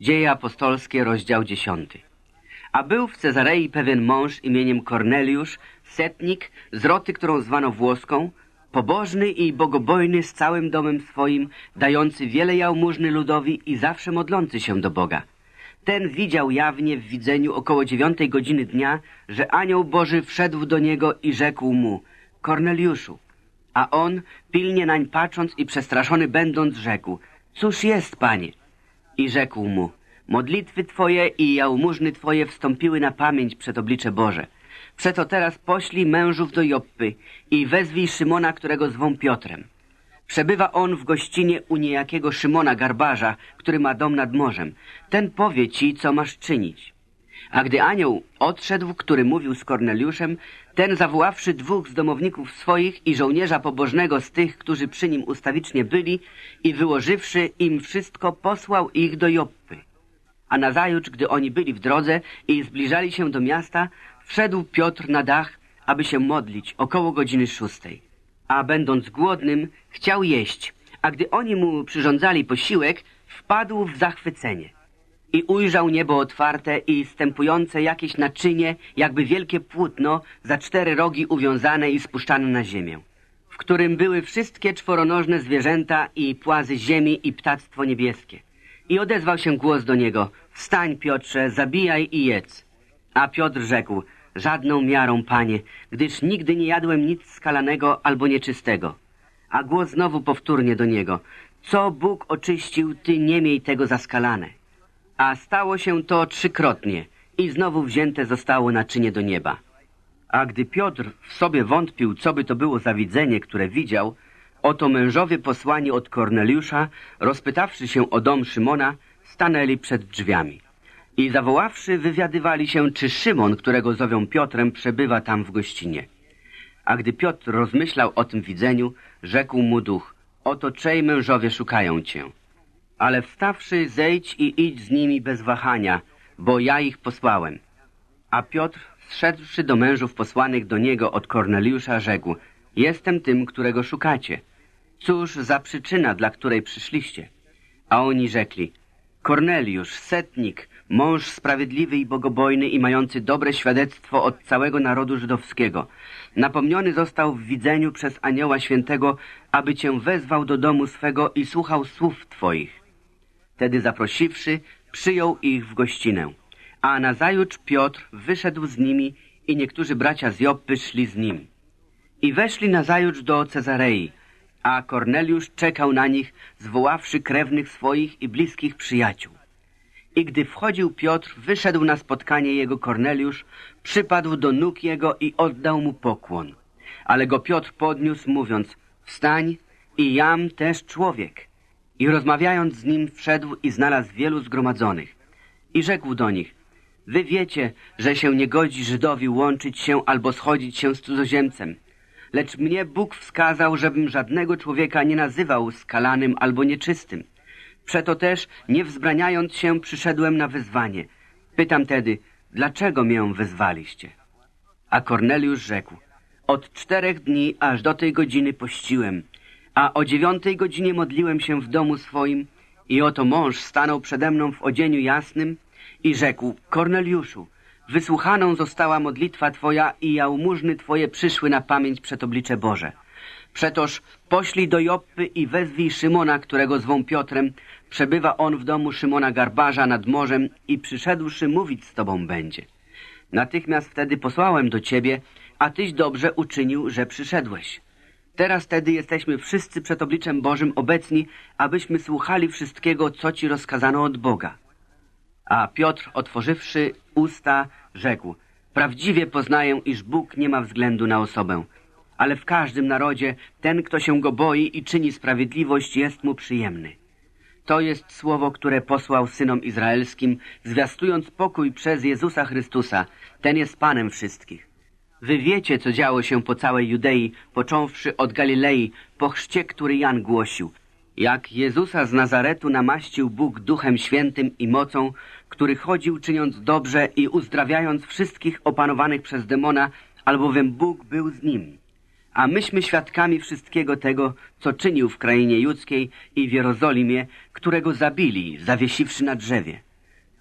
Dzieje apostolskie, rozdział 10. A był w Cezarei pewien mąż imieniem Korneliusz, setnik z roty, którą zwano włoską, pobożny i bogobojny z całym domem swoim, dający wiele jałmużny ludowi i zawsze modlący się do Boga. Ten widział jawnie w widzeniu około dziewiątej godziny dnia, że anioł Boży wszedł do niego i rzekł mu, Korneliuszu. A on, pilnie nań patrząc i przestraszony będąc, rzekł, cóż jest, panie? I rzekł mu, modlitwy twoje i jałmużny twoje wstąpiły na pamięć przed oblicze Boże. Przeto teraz poślij mężów do Joppy i wezwij Szymona, którego zwą Piotrem. Przebywa on w gościnie u niejakiego Szymona Garbarza, który ma dom nad morzem. Ten powie ci, co masz czynić. A gdy anioł odszedł, który mówił z Korneliuszem, ten zawoławszy dwóch z domowników swoich i żołnierza pobożnego z tych, którzy przy nim ustawicznie byli i wyłożywszy im wszystko, posłał ich do Joppy. A nazajutrz, gdy oni byli w drodze i zbliżali się do miasta, wszedł Piotr na dach, aby się modlić około godziny szóstej. A będąc głodnym, chciał jeść, a gdy oni mu przyrządzali posiłek, wpadł w zachwycenie i ujrzał niebo otwarte i stępujące jakieś naczynie, jakby wielkie płótno, za cztery rogi uwiązane i spuszczane na ziemię, w którym były wszystkie czworonożne zwierzęta i płazy ziemi i ptactwo niebieskie. I odezwał się głos do niego, wstań Piotrze, zabijaj i jedz. A Piotr rzekł, żadną miarą, panie, gdyż nigdy nie jadłem nic skalanego albo nieczystego. A głos znowu powtórnie do niego, co Bóg oczyścił, ty nie miej tego zaskalane. A stało się to trzykrotnie i znowu wzięte zostało naczynie do nieba. A gdy Piotr w sobie wątpił, co by to było za widzenie, które widział, oto mężowie posłani od Korneliusza, rozpytawszy się o dom Szymona, stanęli przed drzwiami. I zawoławszy, wywiadywali się, czy Szymon, którego zowią Piotrem, przebywa tam w gościnie. A gdy Piotr rozmyślał o tym widzeniu, rzekł mu duch, oto trzej mężowie szukają cię. Ale wstawszy, zejdź i idź z nimi bez wahania, bo ja ich posłałem. A Piotr, zszedłszy do mężów posłanych do niego od Korneliusza, rzekł, jestem tym, którego szukacie. Cóż za przyczyna, dla której przyszliście? A oni rzekli, Korneliusz, setnik, mąż sprawiedliwy i bogobojny i mający dobre świadectwo od całego narodu żydowskiego. Napomniony został w widzeniu przez anioła świętego, aby cię wezwał do domu swego i słuchał słów twoich. Tedy zaprosiwszy, przyjął ich w gościnę. A nazajutrz Piotr wyszedł z nimi i niektórzy bracia z Joppy szli z nim. I weszli nazajutrz do Cezarei, a Korneliusz czekał na nich, zwoławszy krewnych swoich i bliskich przyjaciół. I gdy wchodził Piotr, wyszedł na spotkanie jego Korneliusz, przypadł do nóg jego i oddał mu pokłon. Ale go Piotr podniósł, mówiąc, wstań i jam też człowiek. I rozmawiając z nim wszedł i znalazł wielu zgromadzonych. I rzekł do nich, wy wiecie, że się nie godzi Żydowi łączyć się albo schodzić się z cudzoziemcem. Lecz mnie Bóg wskazał, żebym żadnego człowieka nie nazywał skalanym albo nieczystym. Przeto też, nie wzbraniając się, przyszedłem na wyzwanie. Pytam tedy, dlaczego mię wezwaliście? A Korneliusz rzekł, od czterech dni aż do tej godziny pościłem, a o dziewiątej godzinie modliłem się w domu swoim i oto mąż stanął przede mną w odzieniu jasnym i rzekł, Korneliuszu, wysłuchaną została modlitwa Twoja i jałmużny Twoje przyszły na pamięć przed oblicze Boże. Przetoż poślij do Joppy i wezwij Szymona, którego zwą Piotrem. Przebywa on w domu Szymona Garbarza nad morzem i przyszedłszy mówić z Tobą będzie. Natychmiast wtedy posłałem do Ciebie, a Tyś dobrze uczynił, że przyszedłeś. Teraz tedy jesteśmy wszyscy przed obliczem Bożym obecni, abyśmy słuchali wszystkiego, co Ci rozkazano od Boga. A Piotr, otworzywszy usta, rzekł, prawdziwie poznaję, iż Bóg nie ma względu na osobę, ale w każdym narodzie ten, kto się go boi i czyni sprawiedliwość, jest mu przyjemny. To jest słowo, które posłał synom izraelskim, zwiastując pokój przez Jezusa Chrystusa. Ten jest Panem wszystkich. Wy wiecie, co działo się po całej Judei, począwszy od Galilei, po chrzcie, który Jan głosił. Jak Jezusa z Nazaretu namaścił Bóg Duchem Świętym i mocą, który chodził czyniąc dobrze i uzdrawiając wszystkich opanowanych przez demona, albowiem Bóg był z nim a myśmy świadkami wszystkiego tego, co czynił w krainie judzkiej i w Jerozolimie, którego zabili, zawiesiwszy na drzewie.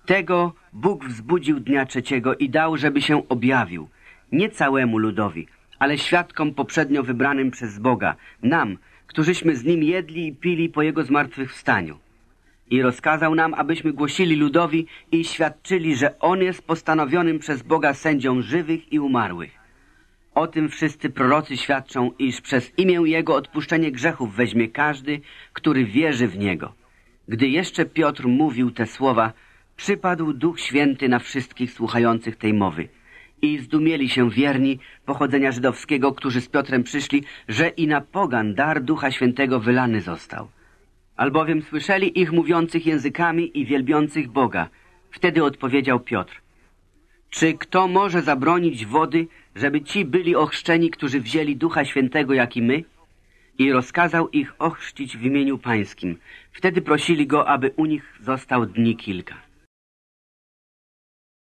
Tego Bóg wzbudził dnia trzeciego i dał, żeby się objawił, nie całemu ludowi, ale świadkom poprzednio wybranym przez Boga, nam, którzyśmy z Nim jedli i pili po Jego zmartwychwstaniu. I rozkazał nam, abyśmy głosili ludowi i świadczyli, że On jest postanowionym przez Boga sędzią żywych i umarłych. O tym wszyscy prorocy świadczą, iż przez imię Jego odpuszczenie grzechów weźmie każdy, który wierzy w Niego. Gdy jeszcze Piotr mówił te słowa, przypadł Duch Święty na wszystkich słuchających tej mowy. I zdumieli się wierni pochodzenia żydowskiego, którzy z Piotrem przyszli, że i na pogan dar Ducha Świętego wylany został. Albowiem słyszeli ich mówiących językami i wielbiących Boga. Wtedy odpowiedział Piotr. Czy kto może zabronić wody, żeby ci byli ochrzczeni, którzy wzięli Ducha Świętego, jak i my? I rozkazał ich ochrzcić w imieniu pańskim. Wtedy prosili go, aby u nich został dni kilka.